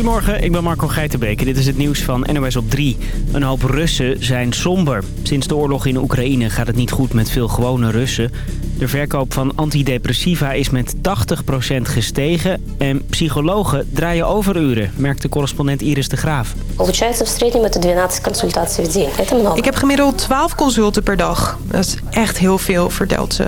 Goedemorgen, ik ben Marco Geitenbeek dit is het nieuws van NOS op 3. Een hoop Russen zijn somber. Sinds de oorlog in Oekraïne gaat het niet goed met veel gewone Russen. De verkoop van antidepressiva is met 80% gestegen. En psychologen draaien overuren, merkt de correspondent Iris de Graaf. Ik heb gemiddeld 12 consulten per dag. Dat is echt heel veel, vertelt ze.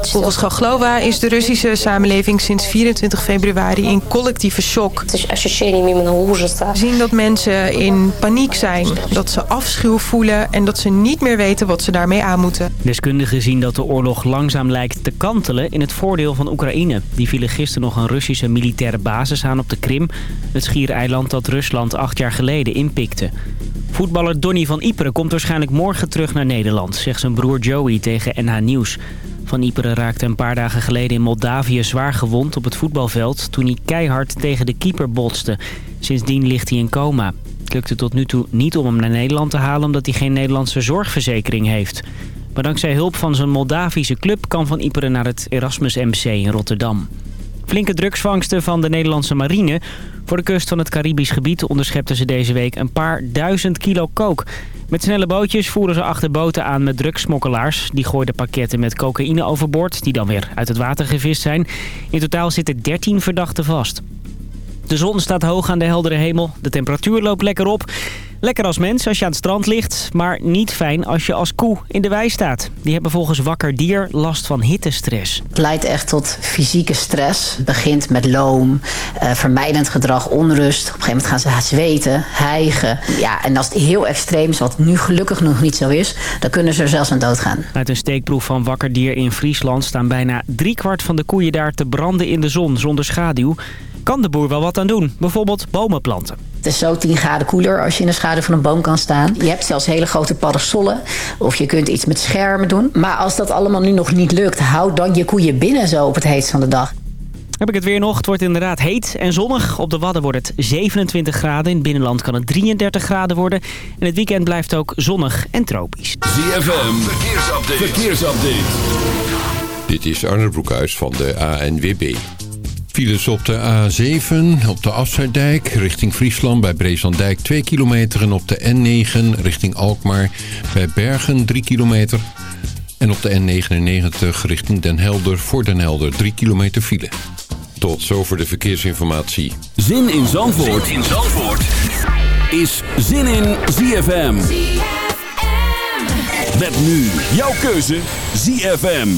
Volgens Gaglova is de Russische samenleving sinds 24 februari in collectieve shock. We zien dat mensen in paniek zijn, dat ze afschuw voelen... en dat ze niet meer weten wat ze daarmee aan moeten. Deskundigen zien dat de oorlog langzaam lijkt te kantelen in het voordeel van Oekraïne. Die vielen gisteren nog een Russische militaire basis aan op de Krim... het schiereiland dat Rusland acht jaar geleden inpikte. Voetballer Donny van Iperen komt waarschijnlijk morgen terug naar Nederland... zegt zijn broer Joey tegen NH Nieuws. Van Iperen raakte een paar dagen geleden in Moldavië zwaar gewond op het voetbalveld... toen hij keihard tegen de keeper botste. Sindsdien ligt hij in coma. Het lukte tot nu toe niet om hem naar Nederland te halen... omdat hij geen Nederlandse zorgverzekering heeft. Maar dankzij hulp van zijn Moldavische club... kan Van Iperen naar het Erasmus MC in Rotterdam. Flinke drugsvangsten van de Nederlandse marine. Voor de kust van het Caribisch gebied onderschepten ze deze week een paar duizend kilo kook. Met snelle bootjes voeren ze achter boten aan met drugsmokkelaars. Die gooiden pakketten met cocaïne overboord, die dan weer uit het water gevist zijn. In totaal zitten 13 verdachten vast. De zon staat hoog aan de heldere hemel. De temperatuur loopt lekker op. Lekker als mens als je aan het strand ligt, maar niet fijn als je als koe in de wei staat. Die hebben volgens Wakker Dier last van hittestress. Het leidt echt tot fysieke stress. Het begint met loom, uh, vermijdend gedrag, onrust. Op een gegeven moment gaan ze zweten, hijgen. Ja, en als het heel extreem is, wat nu gelukkig nog niet zo is... dan kunnen ze er zelfs aan doodgaan. Uit een steekproef van Wakker Dier in Friesland staan bijna driekwart van de koeien daar te branden in de zon zonder schaduw kan de boer wel wat aan doen. Bijvoorbeeld bomen planten. Het is zo 10 graden koeler als je in de schaduw van een boom kan staan. Je hebt zelfs hele grote parasollen. Of je kunt iets met schermen doen. Maar als dat allemaal nu nog niet lukt, houd dan je koeien binnen zo op het heetst van de dag. Heb ik het weer nog. Het wordt inderdaad heet en zonnig. Op de Wadden wordt het 27 graden. In het binnenland kan het 33 graden worden. En het weekend blijft ook zonnig en tropisch. ZFM, verkeersupdate. verkeersupdate. Dit is Arne Broekhuis van de ANWB. Files op de A7 op de Afsluitdijk richting Friesland bij Brezandijk 2 kilometer. En op de N9 richting Alkmaar bij Bergen 3 kilometer. En op de N99 richting Den Helder voor Den Helder 3 kilometer file. Tot zover de verkeersinformatie. Zin in Zandvoort, zin in Zandvoort. is Zin in ZFM. ZFM. Met nu jouw keuze ZFM.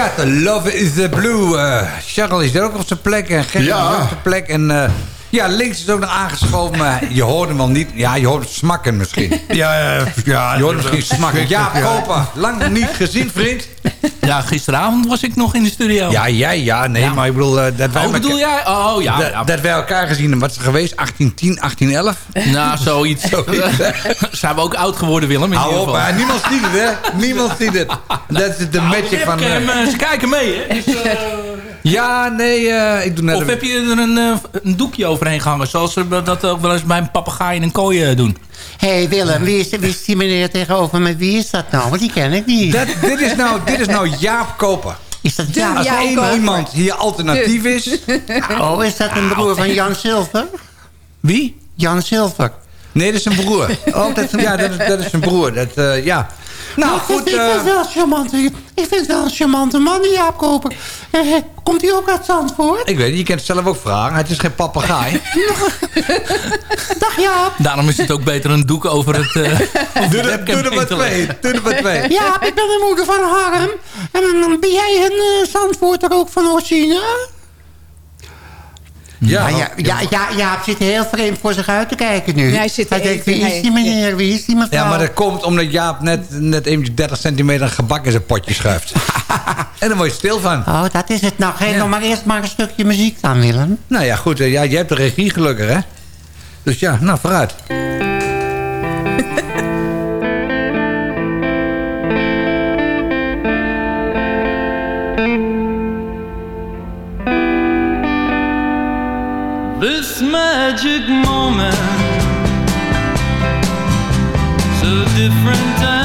Mariette, Love is the Blue. Uh, Charles is er ook op zijn plek en Gerrit ja. is ook op zijn plek. En uh, ja, links is ook nog aangeschoven, maar je hoort hem wel niet. Ja, je hoort smakken misschien. Ja, ja, ja. Je hoort hem misschien smakken. Ja, Kopa, lang niet gezien, vriend. Ja, gisteravond was ik nog in de studio. Ja, jij, ja, nee, ja. maar ik bedoel... Uh, dat wij oh, bedoel jij? Oh, ja. Dat, dat wij elkaar gezien hebben. Wat is er geweest? 1810, 1811? Nou, zoiets. zoiets. Zijn we ook oud geworden, Willem? In Hou op, maar niemand ziet het, hè? Niemand ziet het. Dat is de nou, magic van... Uh, ze kijken mee, hè? Dus, uh, ja, nee, uh, ik doe net... Of heb je er een, een doekje overheen gehangen? Zoals ze dat ook wel eens bij een papegaai in een kooi doen. Hé hey Willem, wie is, wie is die meneer tegenover me? Wie is dat nou? Want die ken ik niet. Dat, dit, is nou, dit is nou Jaap Koper. Is dat Jaap? Als er één iemand hier alternatief is... Oh, is dat een broer van Jan Silver? Wie? Jan Silver. Nee, dat is een broer. Oh, dat is, ja, dat is, dat is een broer. Dat, uh, ja. Nou, goed. Ik vind het wel charmant. Ik vind het wel een charmante man, die Jaap Koper. Eh, komt hij ook uit Zandvoort? Ik weet niet, je kent het zelf ook vragen. Het is geen papegaai. Dag Jaap. Daarom is het ook beter een doek over het... Uh, doe, er, doe er maar twee. Doe er maar twee. Jaap, ik ben de moeder van Harm. En ben jij een uh, Zandvoorter ook van origine? Ja, ja, ja, ja, ja, zit heel vreemd voor zich uit te kijken nu. hij zit hij denkt, wie is die meneer, wie is die mevrouw? Ja, maar dat komt omdat Jaap net, net even 30 centimeter gebak in zijn potje schuift. en dan word je stil van. Oh, dat is het. Nou, geef nog maar eerst maar een stukje muziek aan, Willem. Nou ja, goed. Ja, jij hebt de regie gelukkig, hè? Dus ja, nou, vooruit. Magic moment. So different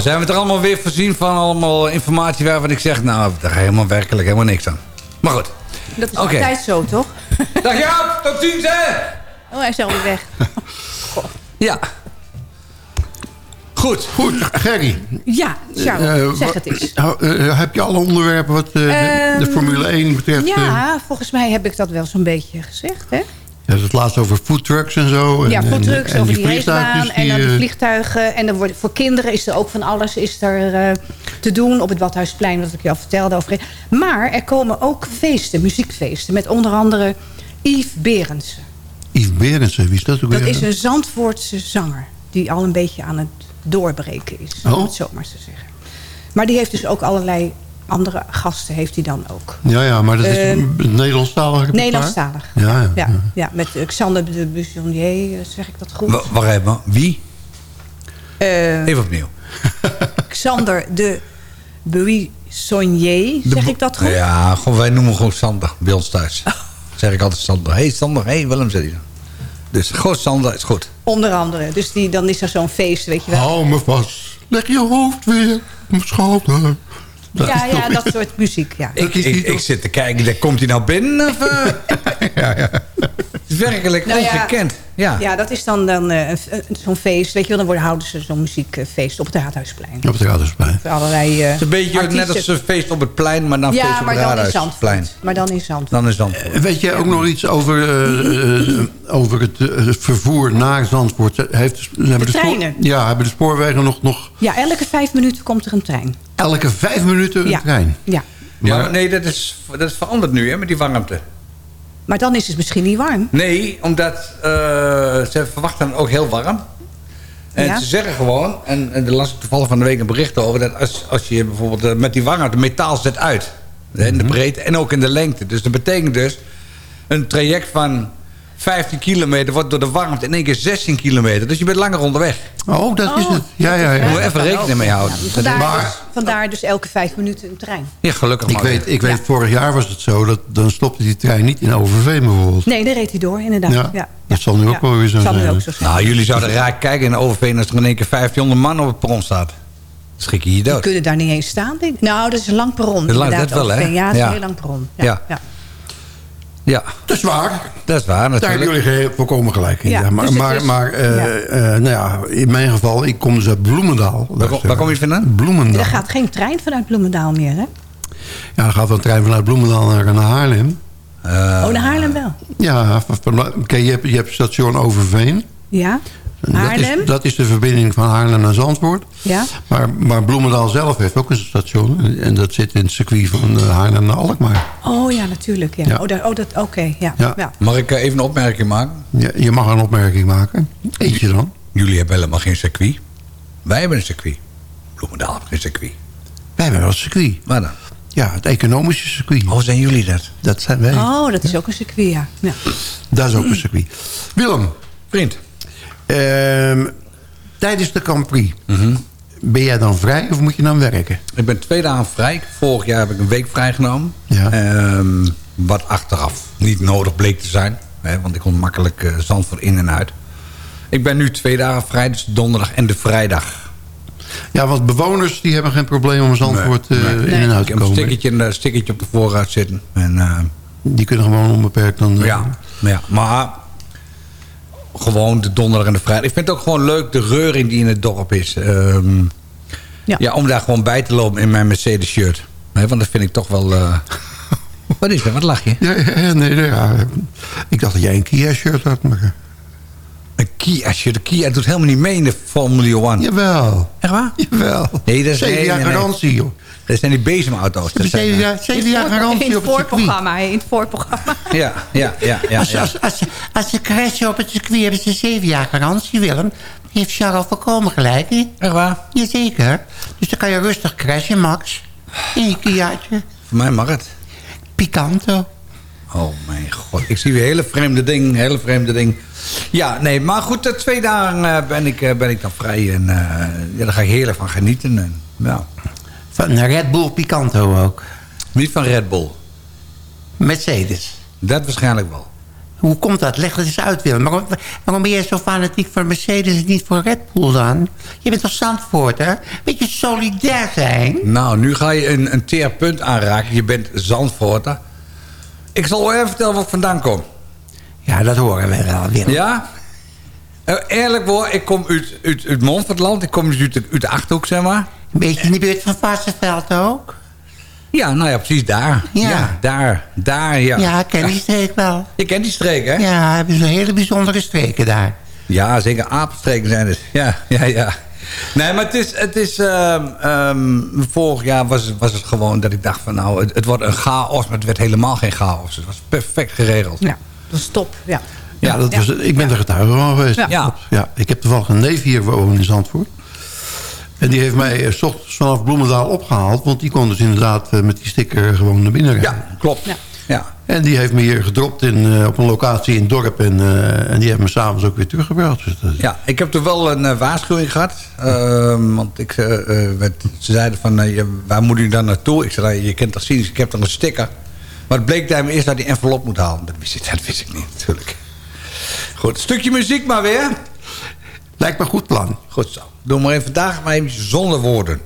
Zijn we er allemaal weer voorzien van allemaal informatie waarvan ik zeg... nou, daar ga je helemaal werkelijk helemaal niks aan. Maar goed. Dat is Oké. altijd zo, toch? Dag Jaap, tot ziens hè! Oh, hij is alweer weg. Ja. Goed. Goed, Gerry. Ja, Charles, Eh, zeg het eens. eh, eh, heb je alle onderwerpen wat eh, de, de Ehm, Formule 1 betreft? Ja, volgens mij heb ik dat wel zo'n beetje gezegd, hè? Ja, het laatst over foodtrucks en zo. En, Ja, foodtrucks, en- en over die racebaan en dan die, die eh, vliegtuigen. En dan wordt, voor kinderen is er ook van alles is er, eh, te doen op het Badhuisplein, wat ik je al vertelde over. Maar er komen ook feesten, muziekfeesten, met onder andere Yves Berendsen. Yves Berendsen, wie is dat ook Dat weer? is een Zandvoortse zanger. die al een beetje aan het doorbreken is. Oh. Om het zo maar te zeggen. Maar die heeft dus ook allerlei andere gasten heeft hij dan ook. Ja, ja, maar dat is Ehm, het Nederlandstalig? Nederlandstalig. Ja, ja. Ja, ja, met eh, Xander de Buissonnier, eh, zeg ik dat goed? Wa- Wacht even, wie? Eh, Even opnieuw. Xander de Buissonnier, zeg ik dat goed? Ja, gewoon, wij noemen gewoon Sander bij ons thuis. Zeg ik altijd Sander. Hé hey, Sander, hé hey, Willem, hij dan. Dus gewoon Sander is goed. Onder andere. Dus die, dan is er zo'n feest, weet je wel. Hou me vast. Leg je hoofd weer op mijn schouder. Dat ja, is ja, dat soort muziek, ja. Ik, ik, ik zit te kijken, daar komt hij nou binnen? Of, eh? Het is werkelijk Nou ja, ongekend. Ja. Ja, dat is dan, dan eh, zo'n feest. Weet je wel, dan worden, houden ze zo'n muziekfeest op het Raadhuisplein. Op het Raadhuisplein. Voor allerlei eh, Het is een beetje net als een feest op het plein, maar dan feest Ja, op maar het Raadhuisplein. Zandvoort. Maar dan in Zandvoort. Dan is Zandvoort. Weet jij ook nog iets over, over het, vervoer naar Zandvoort? Heeft, hebben spoor- treinen. ja, hebben de spoorwegen nog, nog Ja, elke vijf minuten komt er een trein. Elke vijf minuten een Ja. trein? Ja. Maar nee, dat is, dat is veranderd nu, hè, met die warmte. Maar dan is het misschien niet warm. Nee, omdat eh, ze verwachten ook heel warm. En Ja. ze zeggen gewoon, en, en daar las ik toevallig van de week een bericht over... dat als, als je bijvoorbeeld eh, met die warmte metaal zet uit. hè, In de breedte en ook in de lengte. Dus dat betekent dus een traject van 15 kilometer... wordt door de warmte in één keer 16 kilometer. Dus je bent langer onderweg. Oh, dat is het. Ja, ja, Daar ja. moet even rekening mee houden. Ja, vandaar, Maar- dus, vandaar dus elke vijf minuten een trein. Ja, gelukkig Ik maar. weet, ik weet vorig jaar was het zo, dat dan stopte die trein niet in Overveen bijvoorbeeld. Nee, daar reed hij door, inderdaad. Ja, Ja. dat zal nu ook wel weer zo Zal nu zijn. ook zo zijn. Nou, jullie zouden raar kijken in Overveen... als er in één keer 1500 man op het perron staat. Schrik je je Die dood. kunnen daar niet eens staan. denk ik. Nou, dat is een lang perron. Dat is lang, dat wel, hè? Ja, het is Ja. een heel lang perron. Ja. Ja. Ja. Dat is waar. dat is waar Daar hebben natuurlijk. jullie volkomen gelijk in. Ja, Ja, maar dus maar, is- maar eh, ja. eh, nou ja, in mijn geval, ik kom dus uit Bloemendaal. Waar, kom- waar kom je vandaan? Bloemendaal. Er gaat geen trein vanuit Bloemendaal meer, hè? Ja, dan gaat een trein vanuit Bloemendaal naar, naar Haarlem. Eh, oh, naar Haarlem wel. Ja, van- je, hebt, je hebt station Overveen. Ja? Dat Haarlem? is, dat is de verbinding van Haarlem naar Zandvoort. Ja? Maar, maar Bloemendaal zelf heeft ook een station. En- dat zit in het circuit van Haarlem naar Alkmaar. Oh ja, natuurlijk. Ja. Ja. Oh, daar, oh, dat, oké. ja. Ja. Ja. Mag ik eh, even een opmerking maken? Je, je mag een opmerking maken. Eentje dan. Jullie hebben helemaal geen circuit. Wij hebben een circuit. Bloemendaal heeft geen circuit. Wij hebben wel een circuit. Waar dan? Ja, het economische circuit. Oh, zijn jullie dat? Dat zijn wij. Oh, dat is ook een circuit, ja. ja. Dat is ook een circuit. Willem, Vriend. Ehm, tijdens de Grand Prix... ben jij dan vrij of moet je dan werken? Ik ben twee dagen vrij. Vorig jaar heb ik een week vrijgenomen. Ja. Ehm, wat achteraf niet nodig bleek te zijn. Hè, want ik kon makkelijk uh, Zandvoort in en uit. Ik ben nu twee dagen vrij. Dus de donderdag en de vrijdag. Ja, want bewoners die hebben geen probleem om Zandvoort eh, in en uit te heb een komen. stickertje, een stickertje op de voorraad zitten. En, eh, Die kunnen gewoon onbeperkt dan... eh, Ja, ja, maar gewoon de donderdag en de vrijdag. Ik vind het ook gewoon leuk, de reuring die in het dorp is. Ehm, Ja. ja. om daar gewoon bij te lopen in mijn Mercedes shirt. Nee, want dat vind ik toch wel... eh, Wat is er? Wat lach je? Ja, ja, nee, nee, ja. Ik dacht dat jij een Kia-shirt had. Maar... Een Kia shirt. De Kia doet helemaal niet mee in de Formule 1. Jawel. Echt waar? Jawel. Nee, dat is Zeven jaar garantie, joh. Dat zijn die bezemauto's. Dat zijn, Zeven jaar, zeven jaar garantie in op het voorprogramma, in het voorprogramma. Ja, ja, ja. ja, Als, ja. als, als, als ze crashen op het circuit hebben ze zeven jaar garantie, Willem. Heeft Charles voorkomen gelijk, hè? Echt waar? Jazeker. Dus dan kan je rustig crashen, Max. In je Kiaatje. Voor mij mag het. Picanto. Oh mijn god, ik zie weer hele vreemde ding, hele vreemde ding. Ja, nee, maar goed, twee dagen eh, ben, ik, eh, ben ik dan vrij en eh, ja, daar ga ik heerlijk van genieten. En, ja. Van Red Bull Picanto ook. Niet van Red Bull, Mercedes. dat waarschijnlijk wel. Hoe komt dat? Leg het eens uit, Willem. Waarom, waarom ben jij zo fanatiek voor Mercedes en niet voor Red Bull dan? Je bent toch Zandvoort, hè? Beetje solidair zijn. Nou, nu ga je een, een teer punt aanraken. Je bent Zandvoorter. Ik zal wel even vertellen waar ik vandaan kom. Ja, dat horen we wel, Willem. Ja? Eh, eerlijk hoor, ik kom uit, uit, uit. Ik kom dus uit de, uit de Achterhoek, zeg maar. Een beetje in de buurt van Vassenveld ook. Ja, nou ja, precies daar. Ja. daar. Daar, ja. Ja, ik ken die streek wel. Je kent die streek, hè? Ja, hebben ze hele bijzondere streken daar. Ja, zeker apenstreken zijn het. Ja, ja, ja. Nee, maar het is... Het is ehm, ehm, vorig jaar was het, was het gewoon dat ik dacht van... nou, het, het wordt een chaos, maar het werd helemaal geen chaos. Het was perfect geregeld. Ja, dat is top, ja. Ja, dat Was, ik ben er getuige van geweest. Ja. Ja. ja. Ik heb toevallig een neef hier wonen in Zandvoort. En die heeft mij eh, 's ochtends vanaf Bloemendaal opgehaald. Want die kon dus inderdaad eh, met die sticker gewoon naar binnen rijden. Ja, klopt. Ja. En die heeft me hier gedropt in, eh, op een locatie in het dorp. En, eh, en die heeft me s'avonds ook weer teruggebracht. Dus dat- Ja, ik heb er wel een waarschuwing gehad. Ehm, want ik, werd, ze zeiden van, je- waar moet u dan naartoe? Ik zei, nou, je kent toch zien, ik heb dan een sticker. Maar het bleek daar eerst dat die envelop moet halen. Dat wist, ik, dat wist ik niet, natuurlijk. Goed, stukje muziek maar weer. Lijkt me een goed plan. Goed zo. Doe maar even vandaag maar even zonder woorden.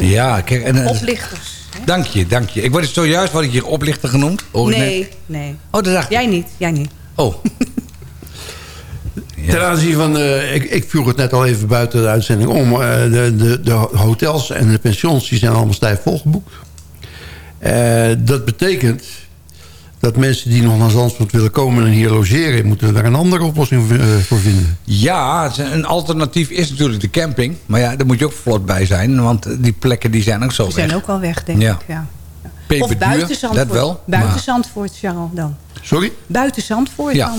Ja, kijk. En, eh, Oplichters. Dank je, dank je. Ik word zojuist word ik hier oplichter genoemd. Hoor ik Nee, net. nee. Oh, dat dacht ik. Jij niet, jij niet. Oh. Ten aanzien van, eh, ik, ik vroeg het net al even buiten de uitzending om. eh, de, de, de hotels en de pensions die zijn allemaal stijf volgeboekt. Eh, dat betekent dat mensen die nog naar Zandvoort willen komen en hier logeren... moeten daar een andere oplossing eh, voor vinden. Ja, een alternatief is natuurlijk de camping. Maar ja, daar moet je ook vlot bij zijn. Want die plekken die zijn ook zo Die weg. zijn ook al weg, denk Ja. ik. Ja. Of buiten Zandvoort. dat wel, Buiten maar- Zandvoort, Charles, dan. Sorry? Buiten Zandvoort Ja. dan.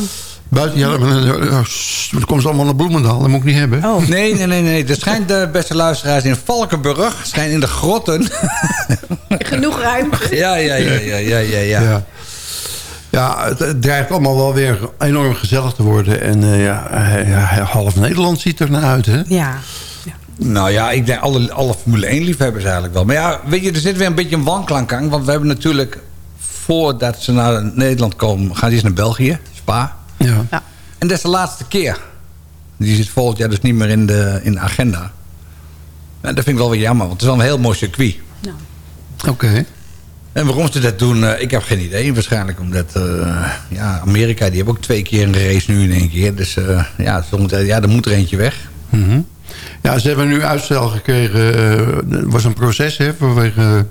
Buiten, ja, maar, eh, oh, dan komen ze allemaal naar Bloemendaal. Dat moet ik niet hebben. Oh. Nee, nee, nee, nee. Er schijnt de beste luisteraars in Valkenburg. Schijnt in de grotten. Genoeg ruimte. ja, ja, ja, ja, ja, ja. ja. Ja. Ja, het, het dreigt allemaal wel weer enorm gezellig te worden. En eh, ja, ja, half Nederland ziet er naar uit, hè? Ja. Nou ja, ik denk alle, alle Formule 1 liefhebbers eigenlijk wel. Maar ja, weet je, er zit weer een beetje een wanklank aan. Want we hebben natuurlijk, voordat ze naar Nederland komen... gaan die eens naar België, Spa. Ja. Ja. En dat is de laatste keer. Die zit volgend jaar dus niet meer in de, in de agenda. En dat vind ik wel weer jammer, want het is wel een heel mooi circuit. Nou, Oké. En waarom ze dat doen, eh, ik heb geen idee. Waarschijnlijk omdat eh, ja, Amerika, die hebben ook twee keer een race nu in één keer. Dus eh, ja, moeten- ja, er moet er eentje weg. Mhm. Ja, ze hebben nu uitstel gekregen. eh, Er was een proces, hè, vanwege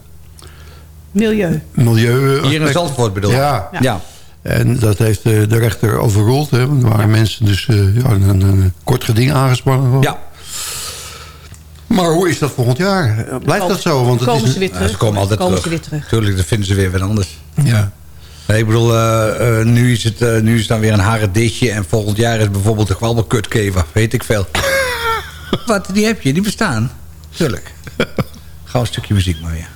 milieu. milieu. Hier in Zandvoort bedoel ik. Ja. ja. En dat heeft de rechter overroeld. Hè. want Er waren mensen dus eh, ja, een, een kort geding aangespannen. Ja. Maar hoe is dat volgend jaar? Blijft dat zo? Want het komen is, ze weer Ja, terug. ze komen altijd komen terug. ze weer terug. Tuurlijk, dat vinden ze weer wat anders. Ja. Nee, ik bedoel, eh, eh, nu, is het, eh, nu is het dan weer een hareditje... en volgend jaar is bijvoorbeeld de kwabbelkutkever. Weet ik veel. Wat, die heb je, die bestaan. Tuurlijk. Gauw een stukje muziek maar weer.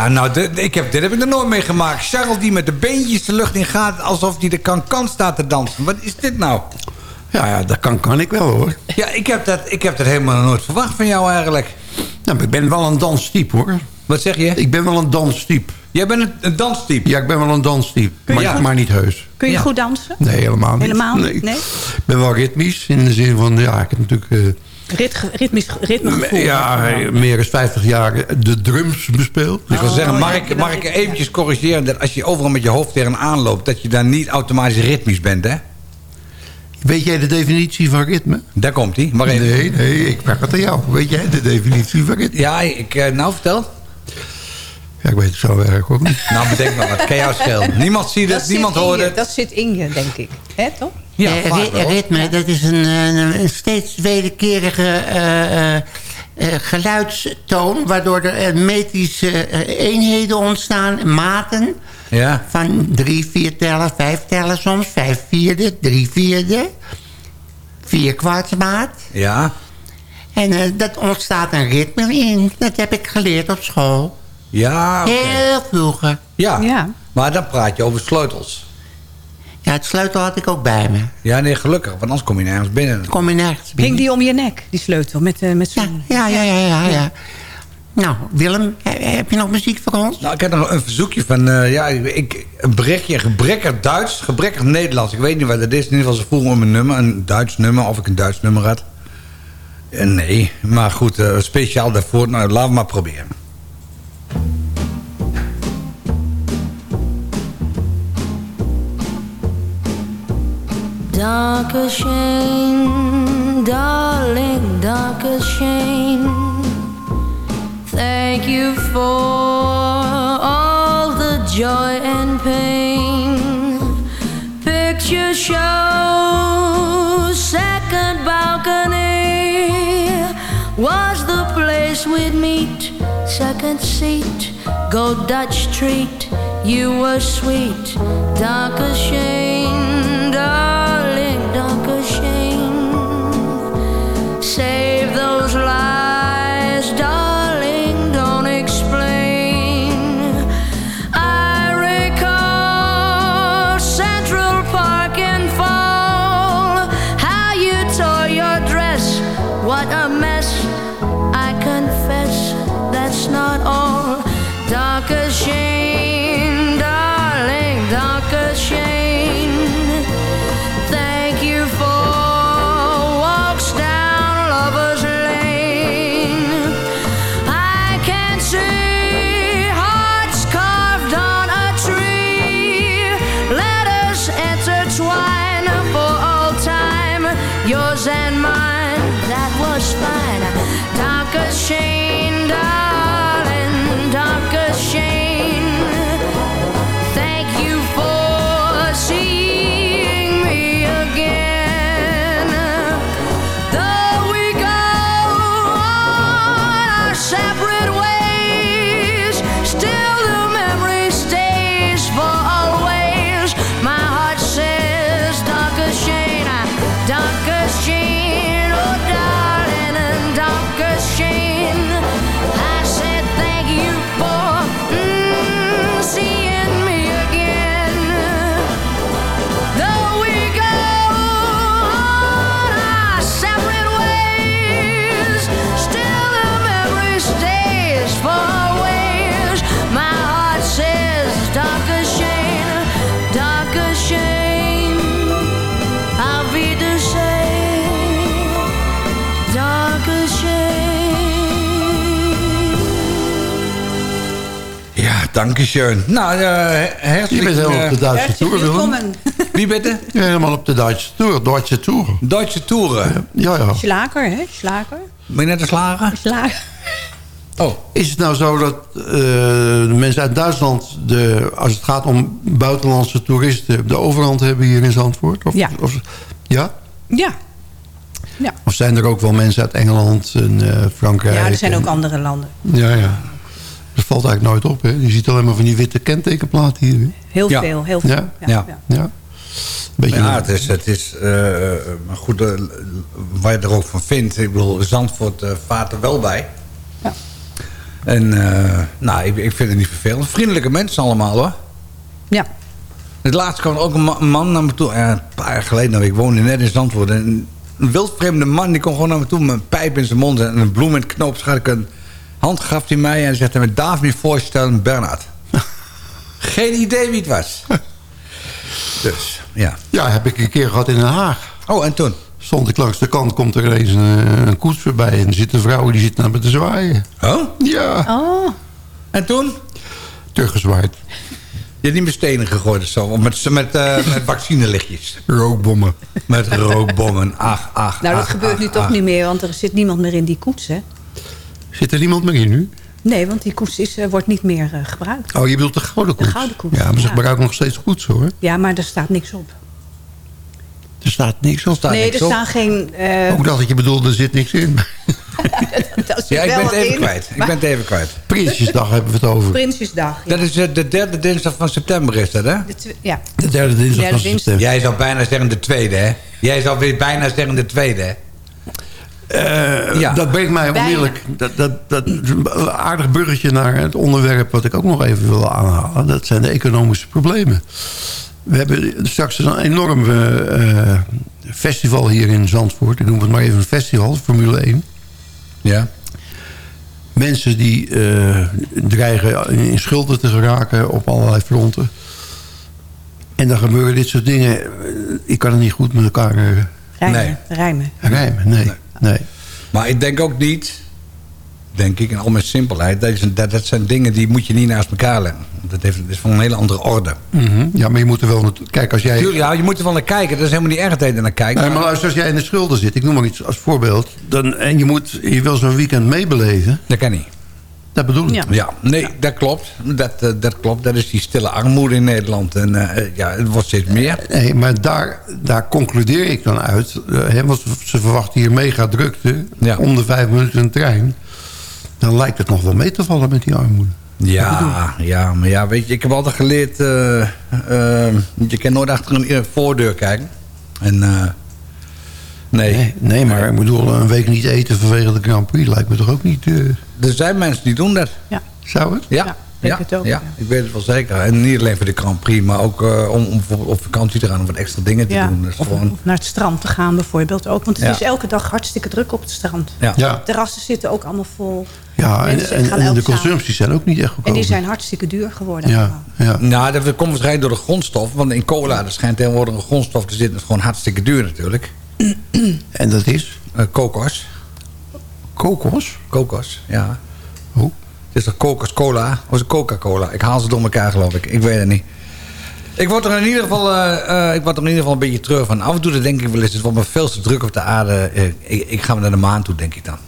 Ja, nou, dit, ik heb, dit heb ik er nooit meegemaakt. Charles die met de beentjes de lucht in gaat... alsof hij de kan-kan staat te dansen. Wat is dit nou? Ja, ja dat kan, kan ik wel hoor. Ja, ik heb, dat, ik heb dat helemaal nooit verwacht van jou eigenlijk. Ja, maar ik ben wel een danstype hoor. Wat zeg je? Ik ben wel een danstype. Jij bent een, een danstype? Ja, ik ben wel een danstype. Maar, goed- maar niet heus. Kun je Ja. goed dansen? Nee, helemaal niet. Helemaal. Nee? Ik ben wel ritmisch. In de zin van, ja, ik heb natuurlijk... eh, Rit, ritmisch, ritmegevoel. ja, meer dan 50 jaar de drums bespeeld. Ik wil zeggen, Oh, mag, ja, ik, dat mag is- ik eventjes corrigeren... dat als je overal met je hoofd tegenaan loopt... dat je dan niet automatisch ritmisch bent, hè? Weet jij de definitie van ritme? Daar komt hij. Maar even. Nee, nee, ik vraag het aan jou. Weet jij de definitie van ritme? Ja, ik, eh, nou vertel. Ja, ik weet het zo erg ook niet. Nou, bedenk maar wat. Kan jou schelen. Niemand ziet het, Dat niemand zit in hoort het. Dat zit in je, denk ik. Hè, toch? Ja, Eh, ri- ritme, dat is een, een, een steeds wederkerige eh, eh, geluidstoon... waardoor er metrische eenheden ontstaan, maten... Ja. van drie, vier tellen, vijf tellen soms, vijf vierde, drie vierde... vier kwartsmaat. Ja. En eh, dat ontstaat een ritme in. Dat heb ik geleerd op school. Ja, oké. Heel vroeger. ja. Ja. Maar dan praat je over sleutels. Ja, het sleutel had ik ook bij me. Ja, nee, gelukkig. Want anders kom je nergens binnen. Kom je nergens Hing binnen. die om je nek, die sleutel, met, eh, met Ja, zo'n... ja, ja, ja, ja, ja. Nou, Willem, he- heb je nog muziek voor ons? Nou, ik heb nog een verzoekje van... eh, ja, ik, een berichtje, gebrekkig Duits, gebrekkig Nederlands. Ik weet niet wat het is. In ieder geval, ze vroegen om een nummer. Een Duits nummer, of ik een Duits nummer had. Eh, nee, maar goed, eh, speciaal daarvoor. Nou, laten we maar proberen. Dark as shame, darling, dark as shame. Thank you for all the joy and pain. Picture show, second balcony was the place we'd meet. Second seat, go Dutch treat. You were sweet, dark as dankeschön. Nou, uh, Je herzlich... bent helemaal op de eh, Duitse tour, Willem. Wie bent je? Je bent helemaal op de Duitse tour. Duitse tour. Duitse toeren. Ja, ja. Slaker, hè? Slaker. Ben je net een slager? Slager. Oh, Is het nou zo dat eh, de mensen uit Duitsland... De, als het gaat om buitenlandse toeristen... de overhand hebben hier in Zandvoort? Of, Ja. Of, ja? Ja. Of zijn er ook wel mensen uit Engeland en eh, Frankrijk? ja, er zijn ook andere landen. Ja, ja. Dat valt eigenlijk nooit op, hè? Je ziet alleen maar van die witte kentekenplaten hier. hè? Heel Ja. veel, heel veel. Ja. Ja. Ja. Beetje ja, het is, het is eh, maar goed, eh, wat je er ook van vindt. Ik bedoel, Zandvoort eh vaart er wel bij. Ja. En eh, nou, ik, ik vind het niet vervelend. Vriendelijke mensen allemaal hoor. Ja. Het laatste kwam ook een, ma- een man naar me toe. Ja, een paar jaar geleden, nou, ik woonde net in Zandvoort. En een wildvreemde man die kwam gewoon naar me toe met een pijp in zijn mond en een bloem in het knoopsgat. Een hand gaf hij mij en zette met Daphne voorstellen Bernhard. Geen idee wie het was. Dus, ja. Ja, heb ik een keer gehad in Den Haag. Oh, en toen? Stond ik langs de kant, komt er ineens een, een koets voorbij... en er zitten vrouwen die zitten naar me te zwaaien. Oh? Ja. Oh. En toen? Teruggezwaaid. Je hebt niet met stenen gegooid of zo. Met, met, eh, met vaccinelichtjes. Rookbommen. Met rookbommen. Ach, ach, Nou, dat ach, gebeurt ach, nu toch ach. niet meer, want er zit niemand meer in die koets, hè? Zit er niemand meer in nu? Nee, want die koets is, eh, wordt niet meer eh, gebruikt. Oh, je bedoelt de gouden koets? De gouden koets, Ja, maar ze ja. gebruiken nog steeds koets hoor. Ja, maar er staat niks op. Er staat niks op. nee, er staan geen... eh, Ook dat je bedoelde, er zit niks in. dat zit Ja, ik wel ben het even in, kwijt. Ik ben het even kwijt. Prinsjesdag hebben we het over. Prinsjesdag. Ja. Dat is de derde dinsdag van september is dat, hè? De ja. De derde dinsdag Derde van september. Jij zou bijna zeggen de tweede, hè? Jij zou weer bijna zeggen de tweede, hè? Eh, Ja. Dat brengt mij onmiddellijk... Dat, dat, dat aardig bruggetje naar het onderwerp... wat ik ook nog even wil aanhalen. Dat zijn de economische problemen. We hebben straks een enorm eh, eh, festival hier in Zandvoort. Ik noem het maar even een festival, Formule 1. Ja. Mensen die eh, dreigen in schulden te geraken op allerlei fronten. En dan gebeuren dit soort dingen. Ik kan het niet goed met elkaar eh, Rijmen. Nee. Rijmen. rijmen. Nee, nee. Maar ik denk ook niet, denk ik, in al mijn simpelheid... Dat, is dat, dat zijn dingen die moet je niet naast elkaar leggen. Dat, heeft, dat is van een hele andere orde. Mhm. Ja, maar je moet er wel naartoe... Kijk, als jij... Tuurlijk, ja, je moet er wel naar kijken. Dat is helemaal niet erg dat je er naar kijkt. Nee, maar als jij in de schulden zit, ik noem maar iets als voorbeeld... Dan, en je, moet, je wil zo'n weekend meebeleven, Dat kan niet. Dat bedoel ik. Ja. Ja, nee, dat klopt. Dat, eh, dat klopt. Dat is die stille armoede in Nederland. En eh, ja, het wordt steeds meer. Nee, maar daar, daar concludeer ik dan uit. eh, hè, want ze verwachten hier mega drukte. Ja. Om de vijf minuten een trein. Dan lijkt het nog wel mee te vallen met die armoede. Ja, ja, maar ja, weet je, ik heb altijd geleerd... eh, eh, je kan nooit achter een, een voordeur kijken. En eh, nee. Nee, nee, maar ik bedoel, een week niet eten vanwege de Grand Prix... lijkt me toch ook niet... eh, er zijn mensen die doen dat. Ja. zou het? Ja, Ja, het ook, ja, ik weet het wel zeker. En niet alleen voor de Grand Prix, maar ook eh, om, om bijvoorbeeld op vakantie te gaan... om wat extra dingen te Ja. doen. Is Of, gewoon, of naar het strand te gaan bijvoorbeeld ook. Want het Ja. is elke dag hartstikke druk op het strand. ja. Ja, Terrassen zitten ook allemaal vol. ja en, Mensen en, de consumpties zijn ook niet echt goedkoop. En die zijn hartstikke duur geworden. Ja, ja. Nou, dat komt waarschijnlijk door de grondstof. Want in cola er schijnt tegenwoordig een grondstof te zitten. Dat is gewoon hartstikke duur natuurlijk. En dat is Eh, kokos. kokos. Kokos, ja. Oh. Het is toch kokos-cola? Of is het Coca-Cola? Ik haal ze door elkaar, geloof ik. Ik weet het niet. Ik word er in ieder geval, eh, eh, ik word er in ieder geval een beetje terug van. Af en toe denk ik wel eens, het wordt me veel te druk op de aarde. Ik, ik ga me naar de maan toe, denk ik dan.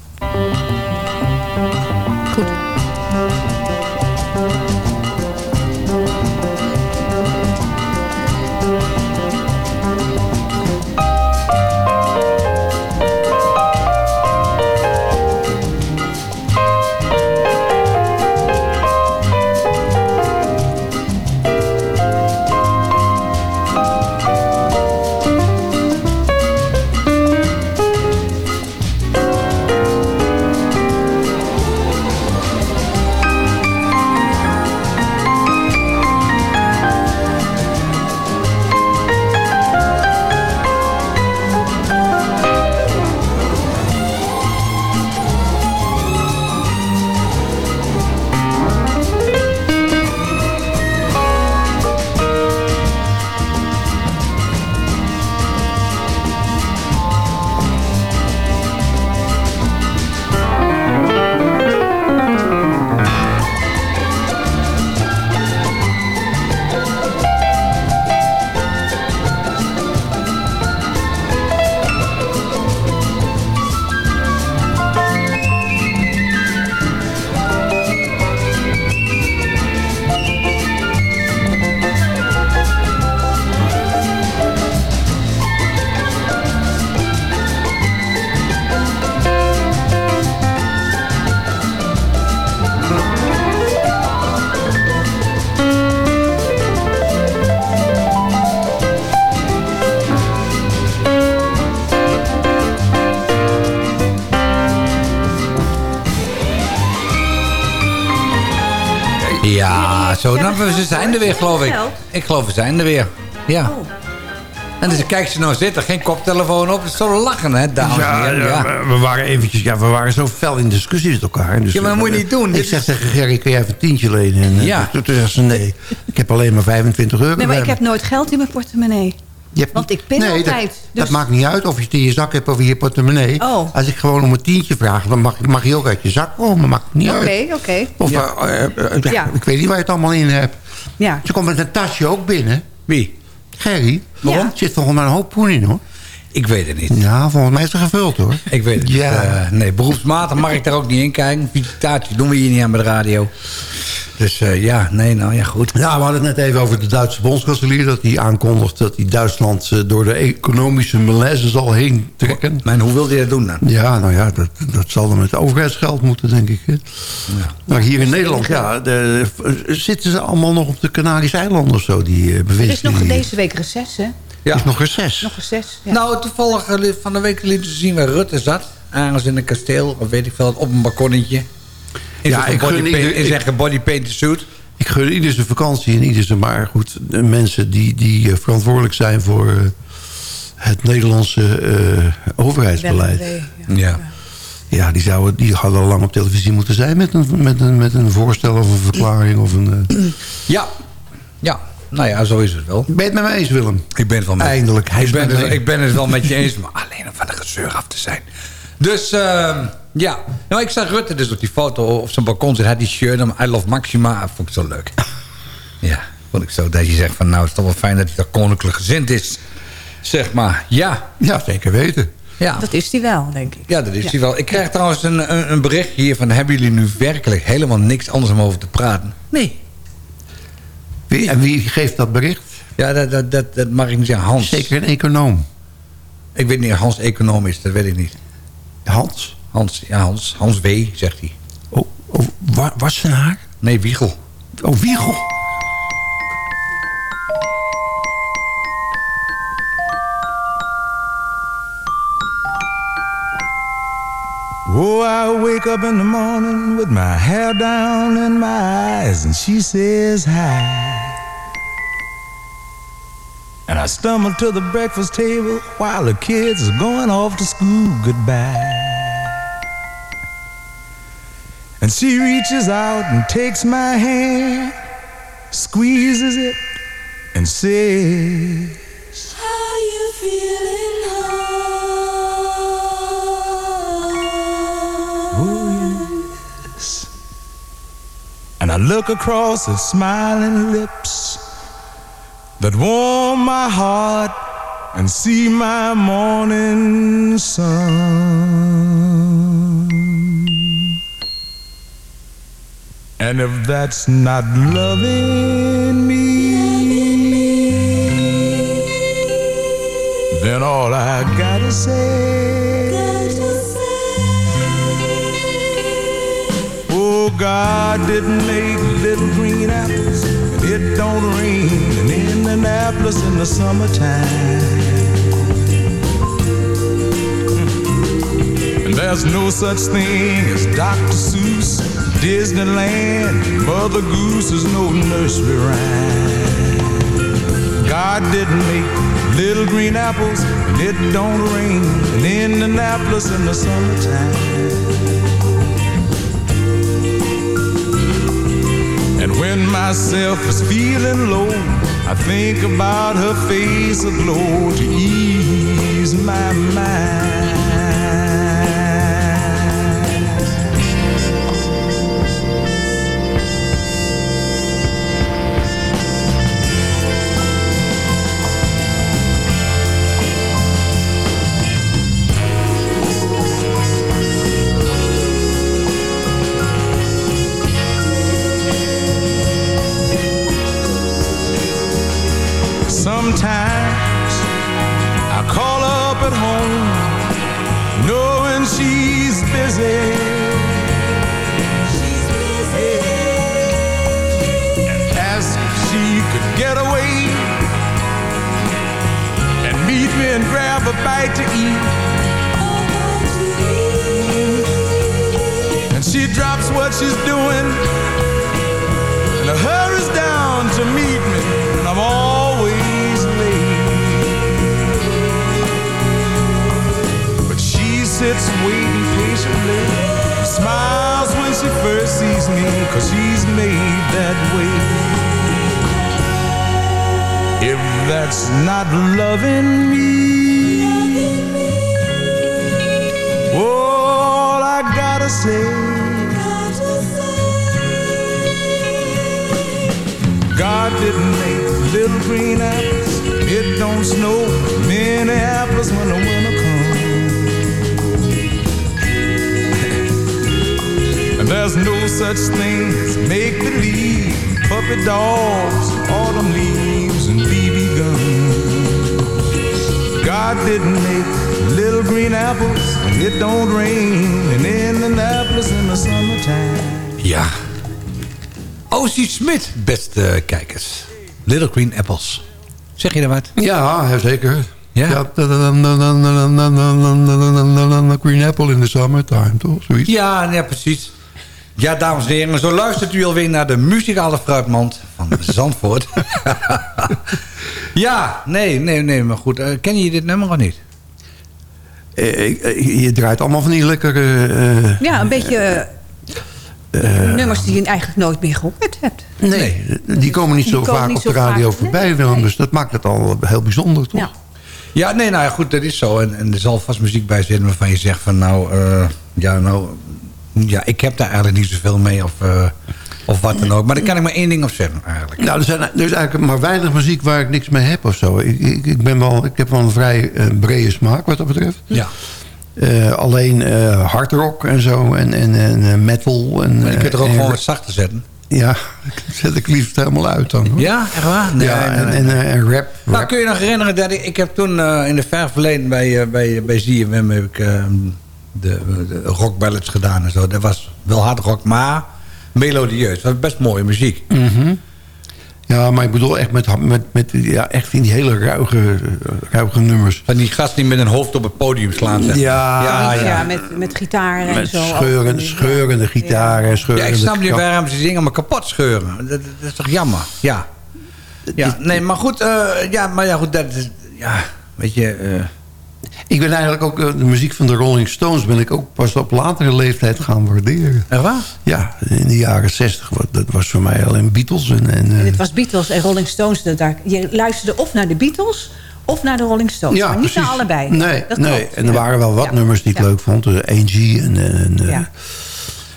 Zo. Ze Nou, ze zijn er weer, geloof ik. Ik geloof we zijn er weer. Ja. Oh. En dus kijk ze nou zitten, geen koptelefoon op. Het is zo lachen, hè, dames en Ja, heren. ja, Ja. we waren eventjes, ja, we waren zo fel in discussie met elkaar. Dus, Ja, maar dat moet je niet doen. Ik Dit zeg tegen Gerry, kun jij even een tientje lenen? En, eh, Ja. Toen toen zegt ze, nee, ik heb alleen maar 25 euro. Nee, maar ik heb nooit geld in mijn portemonnee. Je hebt- Want ik pin nee, altijd. Dat, dus... dat maakt niet uit of je het in je zak hebt of in je portemonnee. Oh. Als ik gewoon om een tientje vraag, dan mag, mag je ook uit je zak komen. Maakt niet Oké, uit. oké. Of, Ja. eh, eh, eh, ja, Ja. Ik weet niet waar je het allemaal in hebt. Ja. Ze komt met een tasje ook binnen. Wie? Gerry, Waarom? er zit volgens mij een hoop poen in hoor. Ik weet het niet. Ja, volgens mij is het gevuld hoor. Ik weet het Ja. niet. Eh, nee, beroepsmatig mag ik daar ook niet in kijken. Visitatie doen we hier niet aan bij de radio. Dus eh, ja, nee, nou ja, goed. Ja, we hadden het net even over de Duitse bondskanselier. Dat hij aankondigt dat hij Duitsland eh, door de economische malaise zal heen trekken. Maar hoe wil hij dat doen dan? Ja, nou ja, dat, dat zal dan met overheidsgeld moeten, denk ik. hè. Maar hier in Nederland, ja, de, zitten ze allemaal nog op de Canarische eilanden of zo? Die uh, Er is nog die- deze week reces, hè? Ja. is nog reces. Nog reces. Ja. Nou, toevallig eh, van de week lieten ze zien waar Rutte zat. Ergens in een kasteel, of weet ik veel, op een balkonnetje. In Ja, ik gun bodypaint- ieder- in zijn ik- gebodypainted suit. Ik gun ieder zijn vakantie en ieder zijn... Maar goed, de mensen die, die eh, verantwoordelijk zijn voor eh, het Nederlandse eh, overheidsbeleid... Een Ja. Ja, die, zouden, die hadden al lang op televisie moeten zijn met een, met een, met een voorstel of een verklaring. Of een. Ja. Ja. Nou ja, zo is het wel. Ben je het met me eens, Willem? Ik ben het wel met Eindelijk, hij ik ben, het, ik ben het wel met je eens, maar alleen om van de gezeur af te zijn. Dus ehm, ja, nou, ik zag Rutte dus op die foto op zijn balkon zitten. Hij had die shirt om I love Maxima. Dat vond ik zo leuk. Ja, vond ik zo. Dat je zegt van nou, het is toch wel fijn dat hij toch koninklijk gezind is. Zeg maar, ja. Ja, zeker weten. Ja, Dat is die wel, denk ik. ja dat is Ja. hij wel. Ik krijg trouwens een, een, een bericht hier van... hebben jullie nu werkelijk helemaal niks anders om over te praten? Nee. Wie, en wie geeft dat bericht? Ja, dat, dat, dat, dat mag ik niet zeggen. Hans. Zeker een econoom. Ik weet niet, Hans econoom is, dat weet ik niet. Hans? Hans, ja, Hans, Hans W, zegt hij. Oh, oh wa- Wassenaar? Nee, Wiegel. Oh, Wiegel. Oh, I wake up in the morning with my hair down and my eyes, and she says hi. I stumble to the breakfast table while the kids are going off to school goodbye. And she reaches out and takes my hand, squeezes it, and says, How you feeling, Oh, yes. And I look across her smiling lips that warm my heart and see my morning sun. And if that's not loving me, then all I gotta say, oh, God didn't make little green apples, and it don't rain in Indianapolis in the summertime. And there's no such thing as Dr. Seuss, Disneyland, Mother Goose is no nursery rhyme. God didn't make little green apples, and it don't rain in Indianapolis in the summertime. And when myself is feeling low, I think about her face aglow to ease my mind. Green apples. It don't snow many apples when the winter comes. And there's no such thing as make believe. Puppy dogs, autumn leaves, and BB guns. God didn't make little green apples. It don't rain in Indianapolis in the summertime. Ja. O.C. Smith, beste kijkers. Little Green Apples. Zeg je er wat? Ja, zeker. Ja? Green apple in the summertime, toch? Zoiets. Ja, ja, precies. Ja, dames en heren, zo luistert u alweer naar de muzikale fruitmand van Zandvoort. ja, nee, nee, nee, maar goed. eh, ken je dit nummer of niet? Eh, eh, je draait allemaal van die lekkere... eh, Ja, een beetje eh, nummers die je eigenlijk nooit meer gehoord hebt. nee, die komen niet Die zo komen vaak niet op zo de radio vaak. voorbij. Willem, Dus dat maakt het al heel bijzonder, toch? Ja. Ja, nee, nou ja, goed, dat is zo. En, en er zal vast muziek bij zitten waarvan je zegt van nou, eh, ja, nou, ja, ik heb daar eigenlijk niet zoveel mee of, eh, of wat dan ook. Maar daar kan ik maar één ding op zeggen eigenlijk. Nou, er, zijn, er is eigenlijk maar weinig muziek waar ik niks mee heb of zo. Ik, ik, ik, ben wel, ik heb wel een vrij brede smaak wat dat betreft. Ja. Eh, alleen eh hardrock en zo en, en, en eh, metal. En, Maar je kunt er ook en- gewoon wat zachter zetten. Ja, zet ik liefst helemaal uit dan. Hoor. Ja, echt waar? Nee, ja, en, en, en rap. Nou, rap. kun je nog herinneren dat ik, ik heb toen in de ver verleden bij, eh, bij, bij ZFM heb ik eh, de, de rockballads gedaan en zo. Dat was wel hard rock, maar melodieus. Dat was best mooie muziek. Mhm. Ja, maar ik bedoel echt met, met, met ja, echt in die hele ruige, ruige nummers. Van die gast die met een hoofd op het podium slaan. zeg. Ja, ja, Ja, ja. met, met gitaar en Met zo. scheuren, scheurende gitaren. Ja, Scheurende ik snap niet waarom ze dingen maar kapot scheuren. Dat, dat is toch jammer? Ja. Ja, nee, maar goed, eh, ja, maar ja, goed, dat is, ja, weet je, eh, Ik ben eigenlijk ook eh, de muziek van de Rolling Stones... ben ik ook pas op latere leeftijd gaan waarderen. echt waar? Ja, in de jaren zestig. Dat was voor mij alleen Beatles. En, en, eh, En het was Beatles en Rolling Stones. dat Daar, je luisterde of naar de Beatles of naar de Rolling Stones. ja, maar niet precies. naar allebei. Nee, dat nee. klopt. en er waren wel wat Ja. nummers die ik Ja. leuk vond. Uh, AG en... en eh, Ja.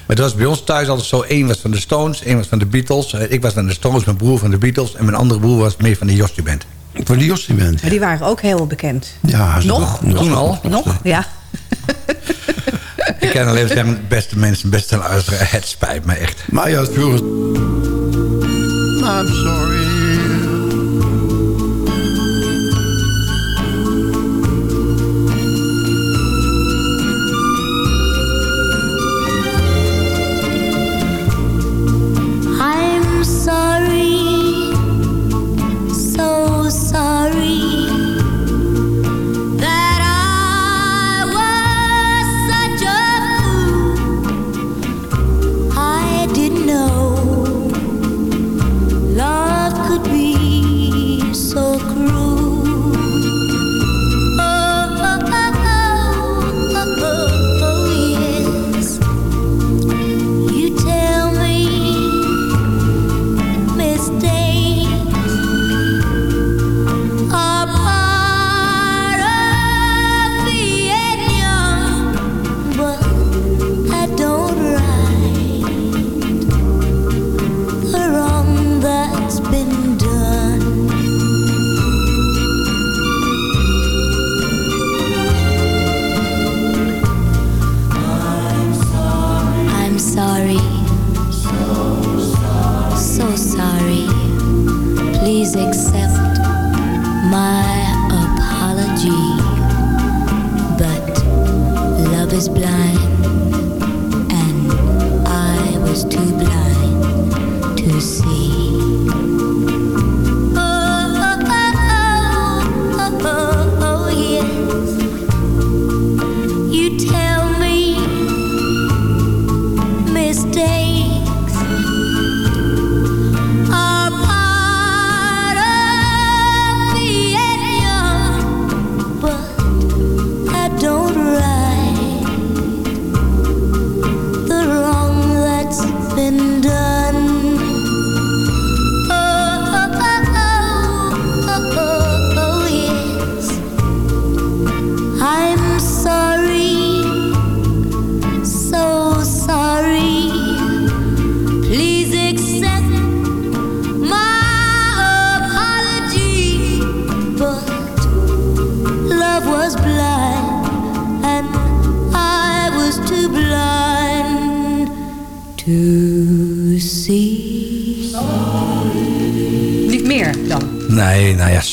Maar dat was bij ons thuis altijd zo. Eén was van de Stones, één was van de Beatles. Eh, Ik was van de Stones, mijn broer van de Beatles. En mijn andere broer was meer van de Jostie Band. Van die Jostie Band. Maar die waren ook heel bekend. Ja, Nog? nog- Toen al? Nog? Ja. Ik kan alleen zeggen, beste mensen, beste luisteren. Het spijt me echt. Maar ja, vroeger... I'm sorry.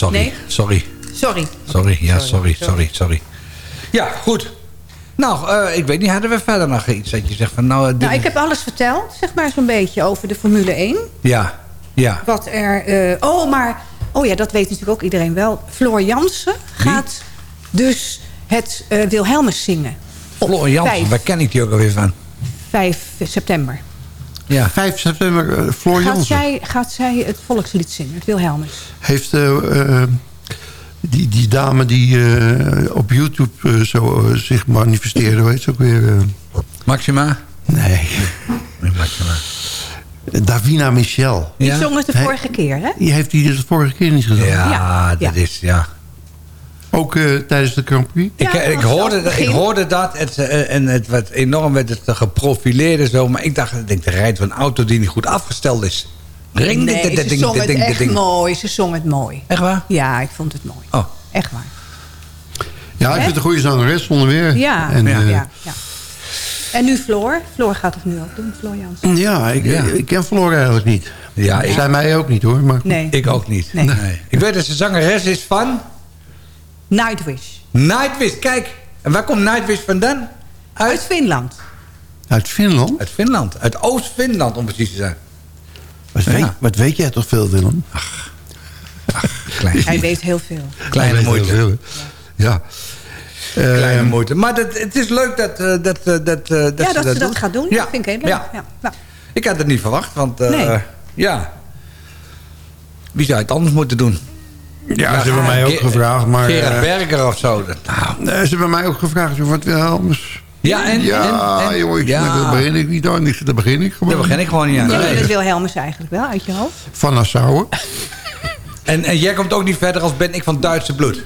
Sorry. Nee? Sorry. Sorry. Sorry, ja, sorry, sorry, sorry. Ja, goed. Nou, eh, ik weet niet, hadden we verder nog iets dat je zegt van... Nou, eh, Nou, ik heb alles verteld, zeg maar zo'n beetje, over de Formule 1. Ja, ja. Wat er... eh, oh, maar... Oh ja, dat weet natuurlijk ook iedereen wel. Floor Jansen gaat dus het eh Wilhelmus zingen. Floor Jansen, waar ken ik die ook alweer van? 5 september. Ja. 5 september, eh, Floor Gaat Jansen. zij, gaat zij het volkslied zingen, het Wilhelmus? Heeft eh, eh, die, die dame die eh, op YouTube zo zich manifesteerde, hoe heet ze ook weer? eh? Maxima? Nee. Maxima. Davina Michel. Die zong het de vorige keer, hè? Die heeft die dus de vorige keer niet gedaan. Ja, Ja, dat ja. is, ja. Ook eh, tijdens de Grand Prix? Ik, Ja, ik, hoorde, dat, ik hoorde dat het, eh, en het werd enorm werd het geprofileerd en zo. Maar ik dacht, ik denk, er rijdt een auto die niet goed afgesteld is. Ring, Nee, ding, ze ding, zong ding, het ding, echt ding. mooi. Ze zong het mooi. Echt waar? Ja, ik vond het mooi. Oh. Echt waar. Ja, ik vind een goede zangeres zonder weer. Ja, En, ja, eh, ja, ja. En nu Floor. Floor gaat het nu ook doen, Floor Jansen. Ja, ik, Ja. ik ken Floor eigenlijk niet. Ja, ik, Zij mij ook niet hoor. Maar Nee. ik ook niet. Nee. Ik weet dat ze zangeres is van Nightwish. Nightwish. Kijk, en waar komt Nightwish vandaan? Uit Uit, Finland. uit Finland? uit Finland. Uit Oost-Finland, om precies te zijn. Wat, Ja. weet, wat weet jij toch veel, Willem? Klein, Hij weet heel veel. kleine moeite. heel veel, hè? Ja. Kleine Eh, moeite. Maar dat, het is leuk dat, eh, dat, eh, dat, eh, dat ja, ze dat, dat ze dat doet. gaat doen. Ja. Dat vind ik heel leuk. Ja. Ja. Ja. Ik had het niet verwacht, want eh, Nee. ja. Wie zou het anders moeten doen? Ja, ze hebben mij ook Ge- gevraagd, maar... Gerard eh, Berger of zo. Nou, nee, ze hebben mij ook gevraagd, wat Wilhelmus. ja, en? Ja, en, en? joh, ik, ja. daar begin ik niet aan. Daar begin ik gewoon. Daar begin ik gewoon niet aan. Nee. het Wilhelmus eigenlijk wel uit je hoofd? Van Nassau. En, en jij komt ook niet verder als ben ik van Duitse bloed.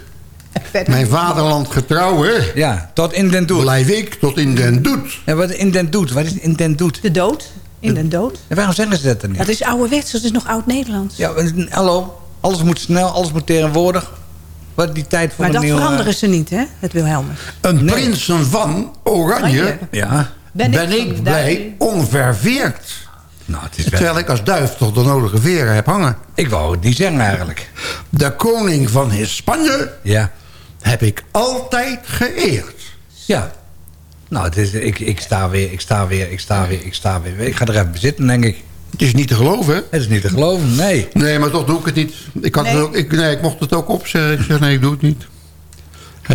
Verder. Mijn vaderland getrouw, hè. Ja, tot in den doet. Blijf ik tot in den doet. Ja, wat in den doet? Wat is in den doet? De dood. In de dood. En waarom zeggen ze dat dan niet? Dat is ouderwets. Dat is nog oud-Nederlands. Ja, hallo. Alles moet snel, alles moet tegenwoordig. Wat die tijd voor maar een dat veranderen ze niet, hè? Het Wilhelmus. Een Nee. prinsen van Oranje Oranje. Ja. ben, Ben ik ik blij onverveerd. Nou, het is wel... Terwijl ik als duif toch de nodige veren heb hangen. Ik wou het niet zeggen eigenlijk. De koning van Spanje Ja. heb ik altijd geëerd. Ja. Nou, het is, ik, ik sta weer, ik sta weer, ik sta weer, ik sta weer. Ik ga er even zitten, denk ik. Het is niet te geloven, hè? Het is niet te geloven, nee. Nee, maar toch doe ik het niet. Ik, had Nee. het ook, ik, nee, ik mocht het ook opzeggen. Ik zeg, nee, ik doe het niet.